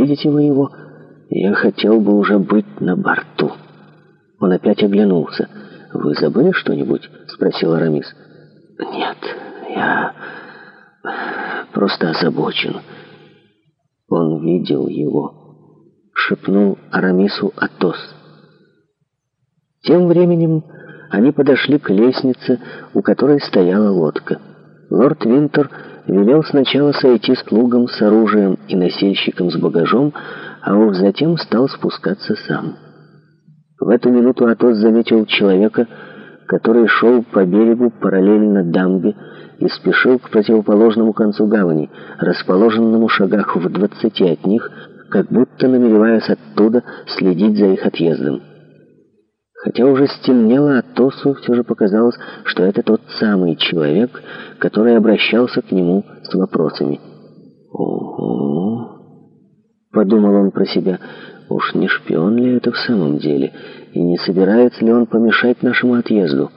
Видите вы его? Я хотел бы уже быть на борту». Он опять оглянулся. «Вы забыли что-нибудь?» — спросил Арамис. «Нет, я просто озабочен». Он видел его. Шепнул Арамису Атос. Тем временем они подошли к лестнице, у которой стояла лодка. Лорд Винтер велел сначала сойти с плугом, с оружием и носильщиком с багажом, а уж затем стал спускаться сам. В эту минуту Атос заметил человека, который шел по берегу параллельно дамбе и спешил к противоположному концу гавани, расположенному шагах в двадцати от них, как будто намереваясь оттуда следить за их отъездом. Хотя уже стемнело, Атосу все же показалось, что это тот самый человек, который обращался к нему с вопросами. «Ого!» — подумал он про себя. «Уж не шпион ли это в самом деле? И не собирается ли он помешать нашему отъезду?»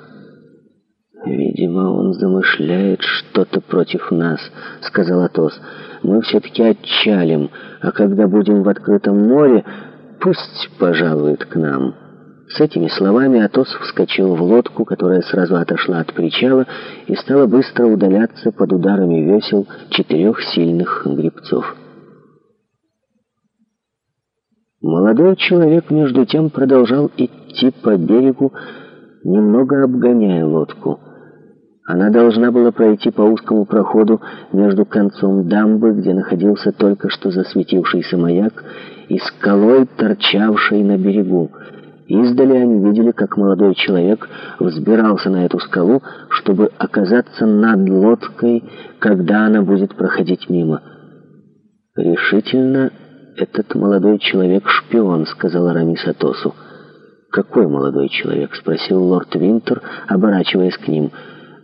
«Видимо, он замышляет что-то против нас», — сказал Атос. «Мы все-таки отчалим, а когда будем в открытом море, пусть пожалует к нам». С этими словами Атос вскочил в лодку, которая сразу отошла от причала и стала быстро удаляться под ударами весел четырех сильных грибцов. Молодой человек, между тем, продолжал идти по берегу, немного обгоняя лодку. Она должна была пройти по узкому проходу между концом дамбы, где находился только что засветившийся маяк, и скалой, торчавшей на берегу, Издали они видели, как молодой человек взбирался на эту скалу, чтобы оказаться над лодкой, когда она будет проходить мимо. «Решительно, этот молодой человек — шпион», — сказал Арамис Атосу. «Какой молодой человек?» — спросил лорд Винтер, оборачиваясь к ним.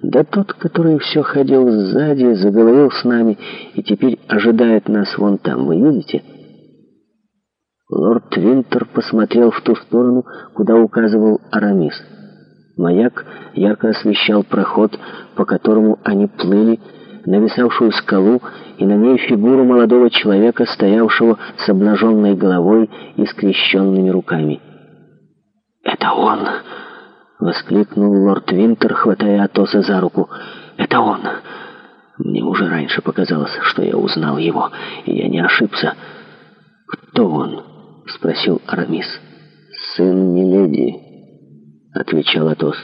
«Да тот, который все ходил сзади, заговорил с нами и теперь ожидает нас вон там, вы видите?» Лорд Винтер посмотрел в ту сторону, куда указывал Арамис. Маяк ярко освещал проход, по которому они плыли, нависавшую скалу и на ней фигуру молодого человека, стоявшего с обнаженной головой и скрещенными руками. «Это он!» — воскликнул лорд Винтер, хватая Атоса за руку. «Это он!» Мне уже раньше показалось, что я узнал его, и я не ошибся. «Кто он?» — спросил Арамис. «Сын Миледи», — отвечал Атос.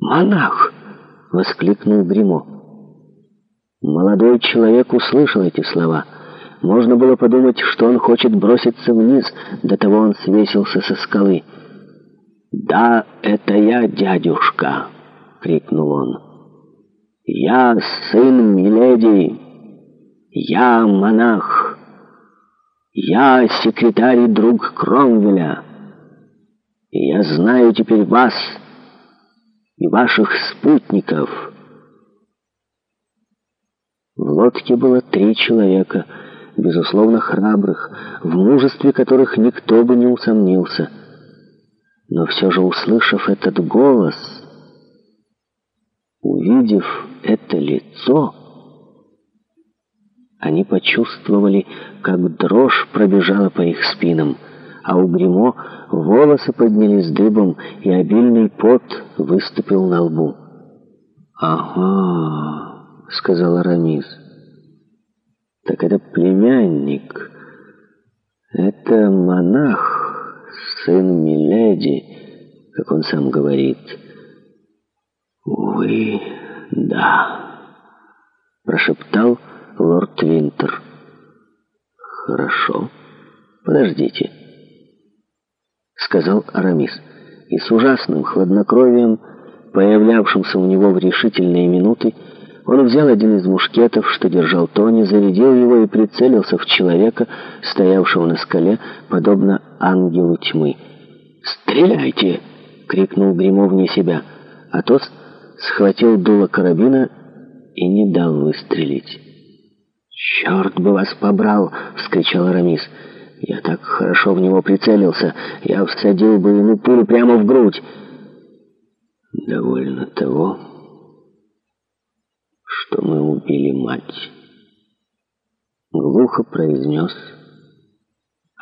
«Монах!» — воскликнул Гримо. Молодой человек услышал эти слова. Можно было подумать, что он хочет броситься вниз, до того он свесился со скалы. «Да, это я, дядюшка!» — крикнул он. «Я сын Миледи! Я монах!» Я секретарь и друг Кромвеля. И я знаю теперь вас и ваших спутников. В лодке было три человека, безусловно храбрых, в мужестве которых никто бы не усомнился. Но все же, услышав этот голос, увидев это лицо, они почувствовали, как дрожь пробежала по их спинам, а у Гремо волосы поднялись дыбом, и обильный пот выступил на лбу. «Ага», — сказал Арамис. «Так это племянник. Это монах, сын Миледи, как он сам говорит». «Увы, да», — прошептал Рамис лорд Винтер, «Хорошо. Подождите», — сказал Арамис. И с ужасным хладнокровием, появлявшимся у него в решительные минуты, он взял один из мушкетов, что держал Тони, зарядил его и прицелился в человека, стоявшего на скале, подобно ангелу тьмы. «Стреляйте!» — крикнул Гримов вне себя. Атос схватил дуло карабина и не дал выстрелить. «Черт бы вас побрал!» — вскричал Арамис. «Я так хорошо в него прицелился! Я всадил бы ему пулю прямо в грудь!» «Довольно того, что мы убили мать!» Глухо произнес